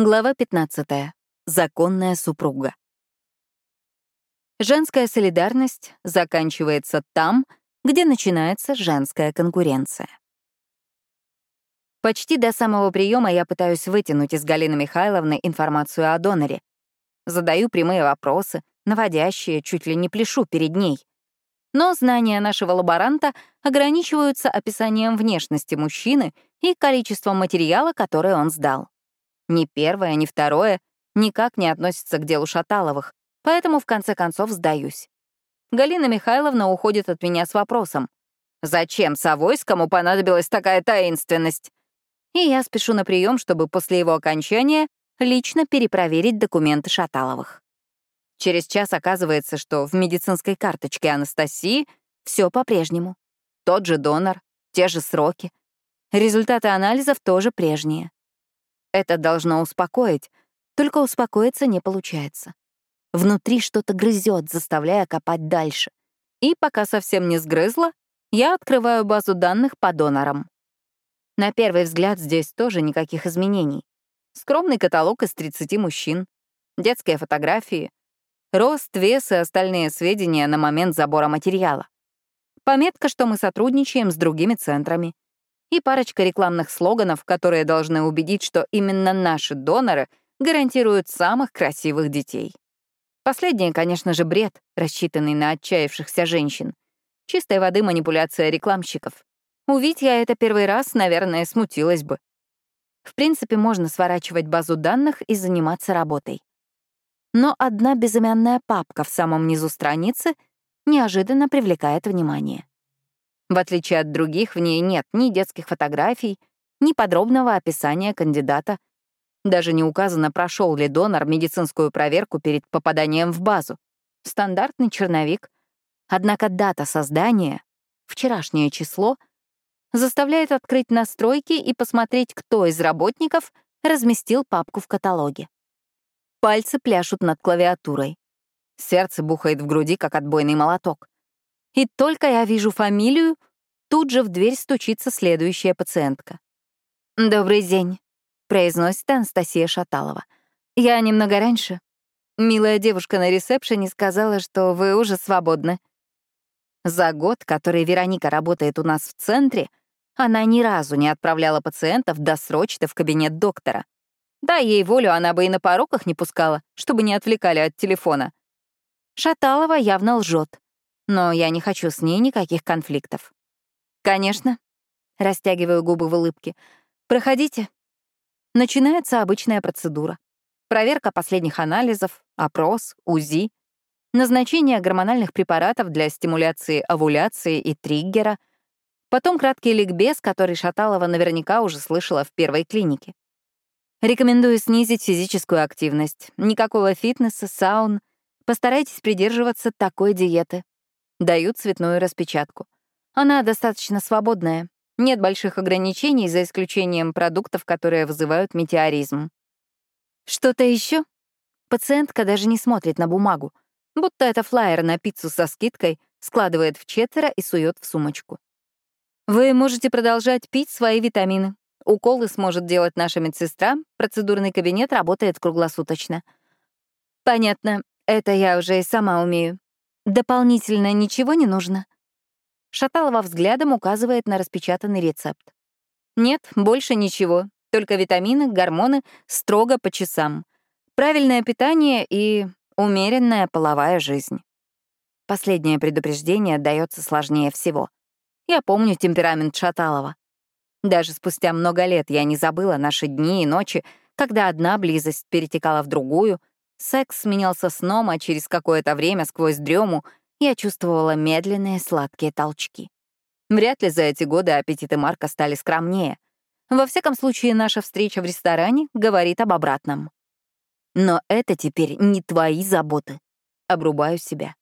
Глава 15. Законная супруга. Женская солидарность заканчивается там, где начинается женская конкуренция. Почти до самого приема я пытаюсь вытянуть из Галины Михайловны информацию о доноре. Задаю прямые вопросы, наводящие, чуть ли не пляшу перед ней. Но знания нашего лаборанта ограничиваются описанием внешности мужчины и количеством материала, который он сдал. Ни первое, ни второе никак не относятся к делу Шаталовых, поэтому в конце концов сдаюсь. Галина Михайловна уходит от меня с вопросом. «Зачем Савойскому понадобилась такая таинственность?» И я спешу на прием, чтобы после его окончания лично перепроверить документы Шаталовых. Через час оказывается, что в медицинской карточке Анастасии все по-прежнему. Тот же донор, те же сроки. Результаты анализов тоже прежние. Это должно успокоить, только успокоиться не получается. Внутри что-то грызет, заставляя копать дальше. И пока совсем не сгрызла, я открываю базу данных по донорам. На первый взгляд здесь тоже никаких изменений. Скромный каталог из 30 мужчин, детские фотографии, рост, вес и остальные сведения на момент забора материала. Пометка, что мы сотрудничаем с другими центрами — и парочка рекламных слоганов, которые должны убедить, что именно наши доноры гарантируют самых красивых детей. Последнее, конечно же, бред, рассчитанный на отчаявшихся женщин. Чистой воды манипуляция рекламщиков. Увидь я это первый раз, наверное, смутилась бы. В принципе, можно сворачивать базу данных и заниматься работой. Но одна безымянная папка в самом низу страницы неожиданно привлекает внимание. В отличие от других, в ней нет ни детских фотографий, ни подробного описания кандидата. Даже не указано, прошел ли донор медицинскую проверку перед попаданием в базу. Стандартный черновик. Однако дата создания, вчерашнее число, заставляет открыть настройки и посмотреть, кто из работников разместил папку в каталоге. Пальцы пляшут над клавиатурой. Сердце бухает в груди, как отбойный молоток. И только я вижу фамилию, тут же в дверь стучится следующая пациентка. «Добрый день», — произносит Анастасия Шаталова. «Я немного раньше. Милая девушка на ресепшене сказала, что вы уже свободны». За год, который Вероника работает у нас в центре, она ни разу не отправляла пациентов досрочно в кабинет доктора. Да, ей волю она бы и на пороках не пускала, чтобы не отвлекали от телефона. Шаталова явно лжет но я не хочу с ней никаких конфликтов. «Конечно», — растягиваю губы в улыбке. «Проходите». Начинается обычная процедура. Проверка последних анализов, опрос, УЗИ, назначение гормональных препаратов для стимуляции овуляции и триггера, потом краткий ликбез, который Шаталова наверняка уже слышала в первой клинике. Рекомендую снизить физическую активность. Никакого фитнеса, саун. Постарайтесь придерживаться такой диеты. Дают цветную распечатку. Она достаточно свободная. Нет больших ограничений, за исключением продуктов, которые вызывают метеоризм. Что-то еще? Пациентка даже не смотрит на бумагу, будто это флаер на пиццу со скидкой, складывает в четверо и сует в сумочку. Вы можете продолжать пить свои витамины. Уколы сможет делать наша медсестра, процедурный кабинет работает круглосуточно. Понятно, это я уже и сама умею. Дополнительно ничего не нужно? Шаталова взглядом указывает на распечатанный рецепт. Нет, больше ничего, только витамины, гормоны, строго по часам. Правильное питание и умеренная половая жизнь. Последнее предупреждение дается сложнее всего. Я помню темперамент Шаталова. Даже спустя много лет я не забыла наши дни и ночи, когда одна близость перетекала в другую, Секс сменялся сном, а через какое-то время сквозь дрему я чувствовала медленные сладкие толчки. Вряд ли за эти годы аппетиты Марка стали скромнее. Во всяком случае, наша встреча в ресторане говорит об обратном. Но это теперь не твои заботы. Обрубаю себя.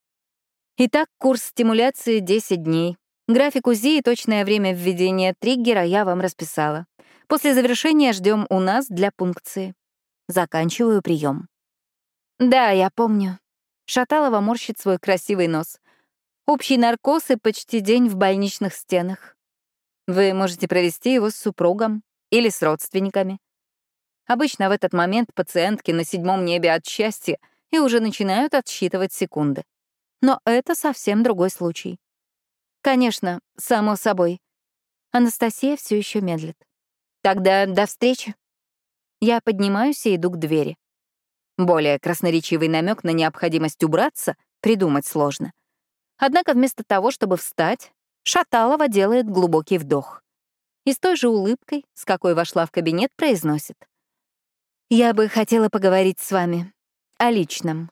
Итак, курс стимуляции 10 дней. График УЗИ и точное время введения триггера я вам расписала. После завершения ждем у нас для пункции. Заканчиваю прием. Да, я помню. Шаталова морщит свой красивый нос. Общий наркоз и почти день в больничных стенах. Вы можете провести его с супругом или с родственниками. Обычно в этот момент пациентки на седьмом небе от счастья и уже начинают отсчитывать секунды. Но это совсем другой случай. Конечно, само собой. Анастасия все еще медлит. Тогда до встречи. Я поднимаюсь и иду к двери. Более красноречивый намек на необходимость убраться придумать сложно. Однако вместо того, чтобы встать, Шаталова делает глубокий вдох. И с той же улыбкой, с какой вошла в кабинет, произносит. «Я бы хотела поговорить с вами о личном».